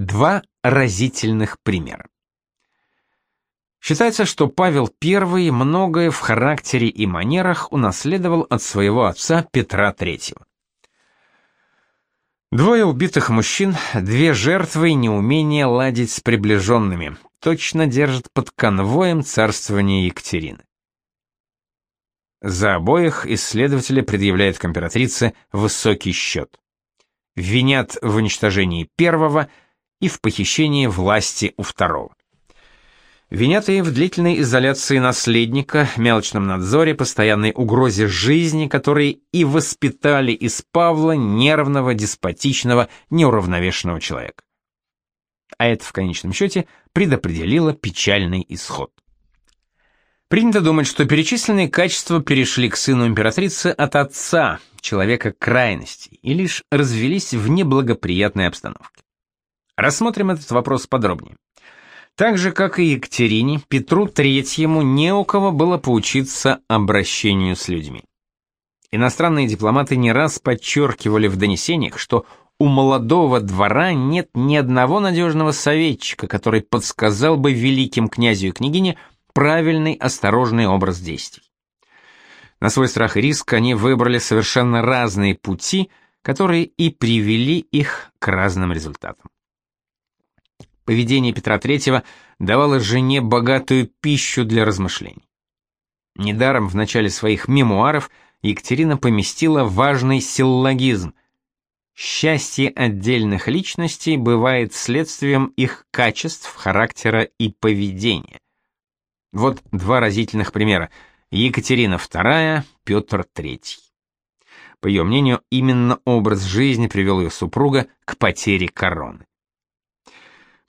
Два разительных примера. Считается, что Павел I многое в характере и манерах унаследовал от своего отца Петра III. Двое убитых мужчин, две жертвы неумения ладить с приближенными, точно держат под конвоем царствования Екатерины. За обоих исследователи предъявляют к императрице высокий счет. Винят в уничтожении первого и в похищении власти у второго. Винят и в длительной изоляции наследника, мелочном надзоре, постоянной угрозе жизни, которые и воспитали из Павла нервного, деспотичного, неуравновешенного человека. А это в конечном счете предопределило печальный исход. Принято думать, что перечисленные качества перешли к сыну императрицы от отца, человека крайностей, и лишь развелись в неблагоприятной обстановке. Рассмотрим этот вопрос подробнее. Так же, как и Екатерине, Петру Третьему не у кого было поучиться обращению с людьми. Иностранные дипломаты не раз подчеркивали в донесениях, что у молодого двора нет ни одного надежного советчика, который подсказал бы великим князю и княгине правильный осторожный образ действий. На свой страх и риск они выбрали совершенно разные пути, которые и привели их к разным результатам. Поведение Петра III давало жене богатую пищу для размышлений. Недаром в начале своих мемуаров Екатерина поместила важный силлогизм. Счастье отдельных личностей бывает следствием их качеств, характера и поведения. Вот два разительных примера. Екатерина II, Петр III. По ее мнению, именно образ жизни привел ее супруга к потере короны.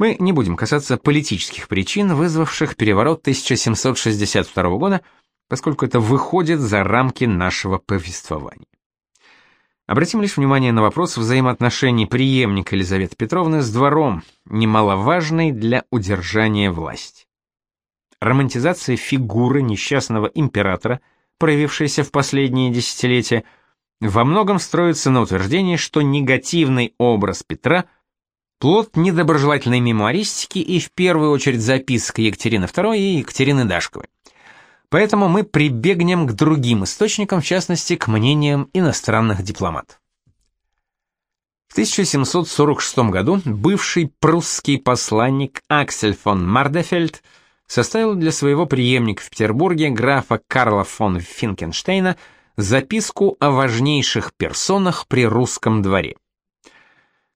Мы не будем касаться политических причин, вызвавших переворот 1762 года, поскольку это выходит за рамки нашего повествования. Обратим лишь внимание на вопрос взаимоотношений преемника Елизаветы Петровны с двором, немаловажный для удержания власти. Романтизация фигуры несчастного императора, проявившаяся в последние десятилетия, во многом строится на утверждении, что негативный образ Петра – Плод недоброжелательной мемуаристики и в первую очередь записок Екатерины II и Екатерины Дашковой. Поэтому мы прибегнем к другим источникам, в частности, к мнениям иностранных дипломатов. В 1746 году бывший прусский посланник Аксель фон Мардефельд составил для своего преемника в Петербурге графа Карла фон Финкенштейна записку о важнейших персонах при русском дворе.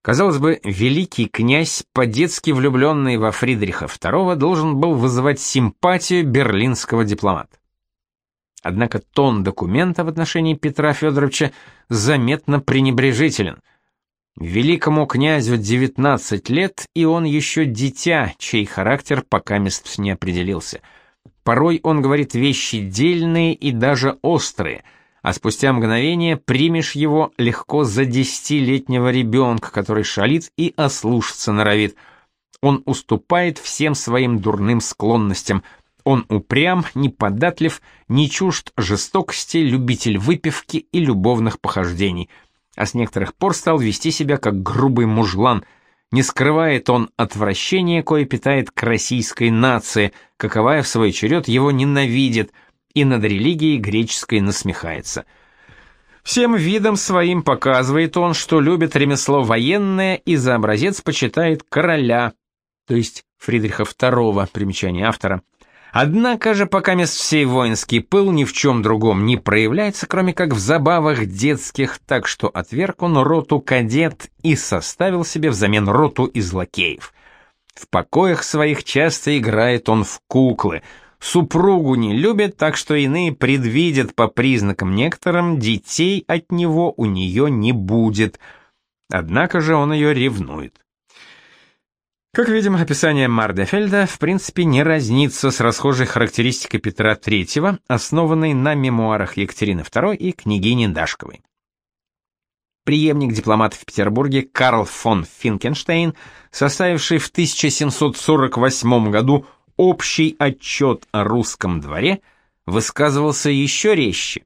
Казалось бы, великий князь, по-детски влюбленный во Фридриха II, должен был вызывать симпатию берлинского дипломата. Однако тон документа в отношении Петра Федоровича заметно пренебрежителен. Великому князю 19 лет, и он еще дитя, чей характер пока мест не определился. Порой он говорит вещи дельные и даже острые – а спустя мгновение примешь его легко за десятилетнего ребенка, который шалит и ослушаться норовит. Он уступает всем своим дурным склонностям. Он упрям, неподатлив, не чужд жестокости, любитель выпивки и любовных похождений. А с некоторых пор стал вести себя как грубый мужлан. Не скрывает он отвращения, кое питает к российской нации, каковая в свой черед его ненавидит – и над религией греческой насмехается. Всем видом своим показывает он, что любит ремесло военное и за образец почитает короля, то есть Фридриха II, примечание автора. Однако же, пока мест всей воинский пыл ни в чем другом не проявляется, кроме как в забавах детских, так что отверг он роту кадет и составил себе взамен роту из лакеев. В покоях своих часто играет он в куклы — Супругу не любит, так что иные предвидят по признакам некоторым, детей от него у нее не будет. Однако же он ее ревнует. Как видим, описание Мардефельда в принципе не разнится с расхожей характеристикой Петра III, основанной на мемуарах Екатерины II и княгини Дашковой. Преемник дипломата в Петербурге Карл фон Финкенштейн, составивший в 1748 году общий отчет о русском дворе высказывался еще резче.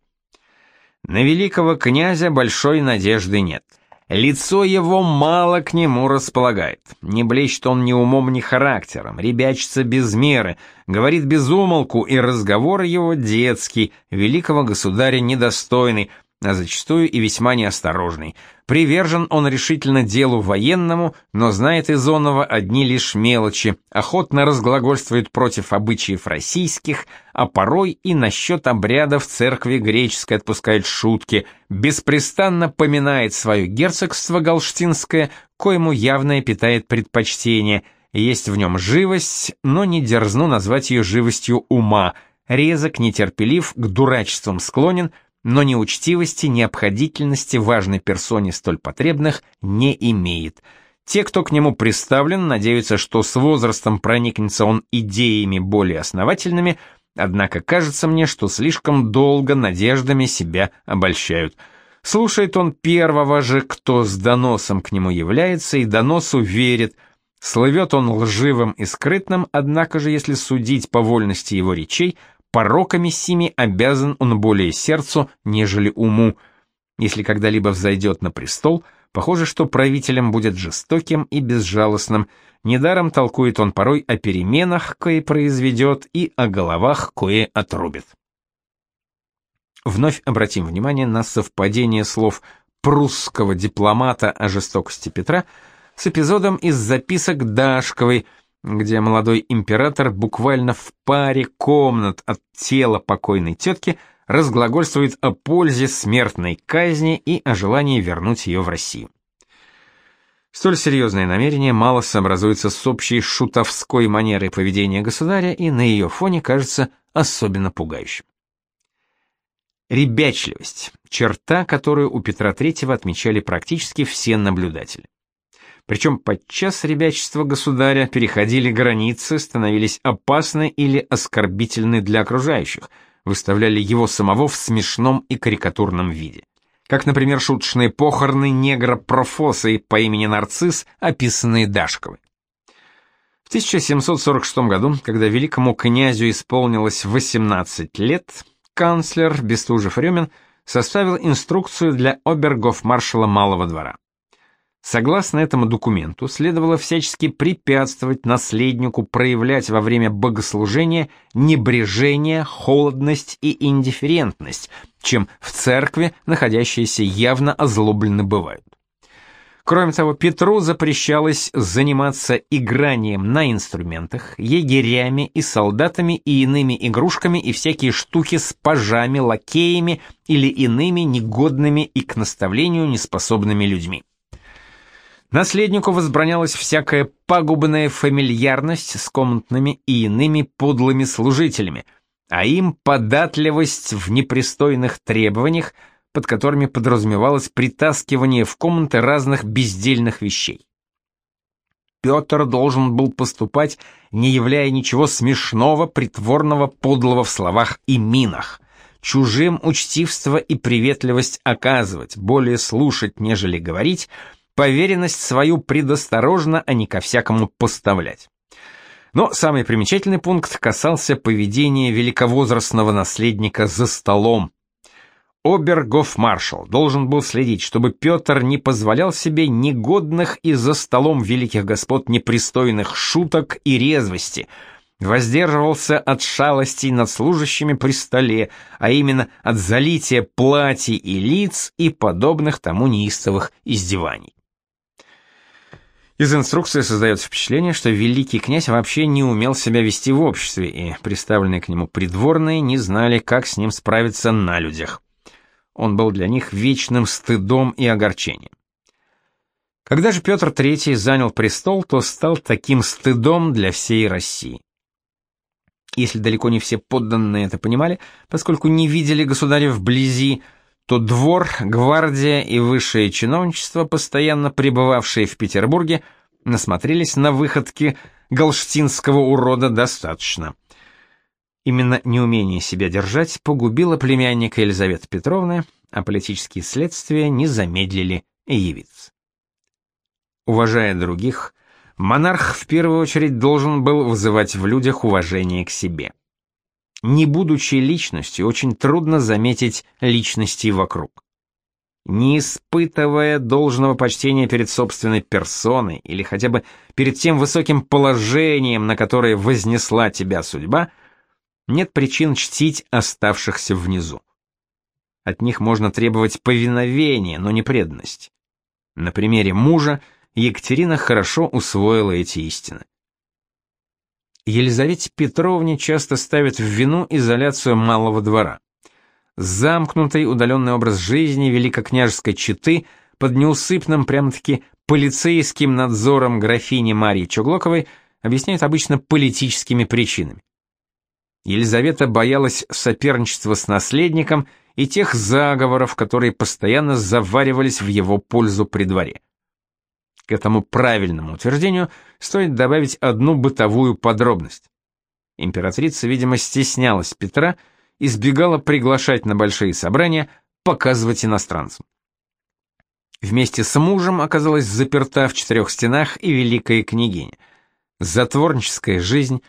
На великого князя большой надежды нет. Лицо его мало к нему располагает. Не блещет он ни умом, ни характером, ребячится без меры, говорит без умолку, и разговор его детский, великого государя недостойный, а зачастую и весьма неосторожный. Привержен он решительно делу военному, но знает из онного одни лишь мелочи, охотно разглагольствует против обычаев российских, а порой и насчет обрядов церкви греческой отпускает шутки, беспрестанно поминает свое герцогство галштинское, коему явное питает предпочтение, есть в нем живость, но не дерзну назвать ее живостью ума, резок, нетерпелив, к дурачествам склонен – но ни учтивости, ни обходительности важной персоне столь потребных не имеет. Те, кто к нему приставлен, надеются, что с возрастом проникнется он идеями более основательными, однако кажется мне, что слишком долго надеждами себя обольщают. Слушает он первого же, кто с доносом к нему является, и доносу верит. Слывет он лживым и скрытным, однако же, если судить по вольности его речей, пороками сими обязан он более сердцу, нежели уму. Если когда-либо взойдет на престол, похоже, что правителем будет жестоким и безжалостным, недаром толкует он порой о переменах, кое произведет, и о головах, кое отрубит. Вновь обратим внимание на совпадение слов прусского дипломата о жестокости Петра с эпизодом из записок Дашковой – где молодой император буквально в паре комнат от тела покойной тетки разглагольствует о пользе смертной казни и о желании вернуть ее в Россию. Столь серьезное намерение мало сообразуется с общей шутовской манерой поведения государя и на ее фоне кажется особенно пугающим. Ребячливость – черта, которую у Петра III отмечали практически все наблюдатели. Причем подчас ребячества государя переходили границы, становились опасны или оскорбительны для окружающих, выставляли его самого в смешном и карикатурном виде. Как, например, шуточные похороны негра Профоса по имени Нарцисс, описанные Дашковой. В 1746 году, когда великому князю исполнилось 18 лет, канцлер Бестужев-Рюмин составил инструкцию для обергофмаршала Малого двора. Согласно этому документу, следовало всячески препятствовать наследнику проявлять во время богослужения небрежение, холодность и индифферентность, чем в церкви находящиеся явно озлоблены бывают. Кроме того, Петру запрещалось заниматься игранием на инструментах, егерями и солдатами и иными игрушками и всякие штуки с пажами, лакеями или иными негодными и к наставлению неспособными людьми. Наследнику возбранялась всякая пагубная фамильярность с комнатными и иными подлыми служителями, а им податливость в непристойных требованиях, под которыми подразумевалось притаскивание в комнаты разных бездельных вещей. Петр должен был поступать, не являя ничего смешного, притворного, подлого в словах и минах, чужим учтивство и приветливость оказывать, более слушать, нежели говорить — поверенность свою предосторожно, а не ко всякому поставлять. Но самый примечательный пункт касался поведения великовозрастного наследника за столом. Обергофмаршал должен был следить, чтобы Петр не позволял себе негодных и за столом великих господ непристойных шуток и резвости, воздерживался от шалостей над служащими при столе, а именно от залития платья и лиц и подобных тому неистовых издеваний. Из инструкции создается впечатление, что великий князь вообще не умел себя вести в обществе, и представленные к нему придворные не знали, как с ним справиться на людях. Он был для них вечным стыдом и огорчением. Когда же Петр III занял престол, то стал таким стыдом для всей России. Если далеко не все подданные это понимали, поскольку не видели государя вблизи, то двор, гвардия и высшее чиновничество, постоянно пребывавшие в Петербурге, насмотрелись на выходки галштинского урода достаточно. Именно неумение себя держать погубило племянника Елизаветы Петровны, а политические следствия не замедлили явиться. Уважая других, монарх в первую очередь должен был вызывать в людях уважение к себе. Не будучи личностью, очень трудно заметить личности вокруг. не испытывая должного почтения перед собственной персоной или хотя бы перед тем высоким положением, на которое вознесла тебя судьба, нет причин чтить оставшихся внизу. От них можно требовать повиновения, но не преданность. На примере мужа Екатерина хорошо усвоила эти истины. Елизавете Петровне часто ставят в вину изоляцию малого двора. Замкнутый удаленный образ жизни великокняжеской четы под неусыпным прямо-таки полицейским надзором графини Марии Чуглоковой объясняют обычно политическими причинами. Елизавета боялась соперничества с наследником и тех заговоров, которые постоянно заваривались в его пользу при дворе. К этому правильному утверждению стоит добавить одну бытовую подробность. Императрица, видимо, стеснялась Петра, избегала приглашать на большие собрания, показывать иностранцам. Вместе с мужем оказалась заперта в четырех стенах и великая княгиня. Затворническая жизнь,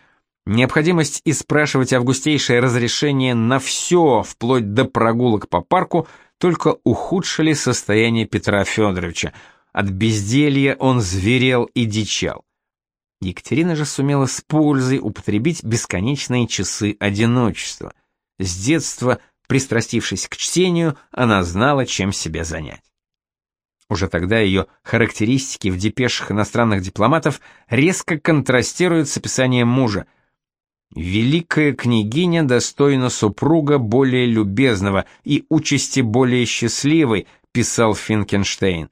необходимость испрашивать августейшее разрешение на все, вплоть до прогулок по парку, только ухудшили состояние Петра Федоровича – от безделья он зверел и дичал. Екатерина же сумела с пользой употребить бесконечные часы одиночества. С детства, пристрастившись к чтению, она знала, чем себя занять. Уже тогда ее характеристики в депешах иностранных дипломатов резко контрастируют с описанием мужа. Великая княгиня достойна супруга более любезного и участи более счастливой, писал Финкенштейн.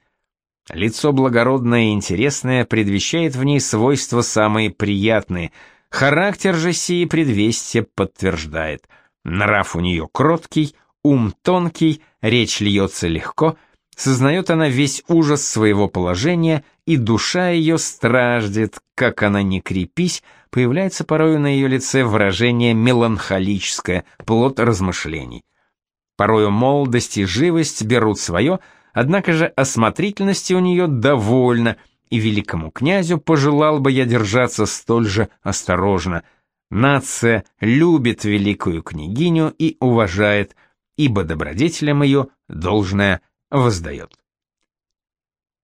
Лицо благородное и интересное предвещает в ней свойства самые приятные. Характер же сии предвестие подтверждает. Нрав у нее кроткий, ум тонкий, речь льется легко, сознает она весь ужас своего положения, и душа ее страждет, как она не крепись, появляется порою на ее лице выражение меланхолическое, плод размышлений. Порою молодость и живость берут свое — Однако же осмотрительности у нее довольно, и великому князю пожелал бы я держаться столь же осторожно. Нация любит великую княгиню и уважает, ибо добродетелям ее должное воздает.